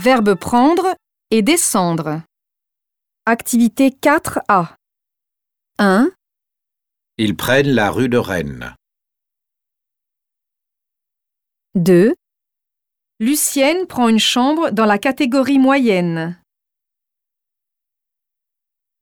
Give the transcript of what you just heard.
Verbe prendre et descendre. Activité 4A. 1, Ils prennent la rue de Rennes. 2. Lucienne prend une chambre dans la catégorie moyenne.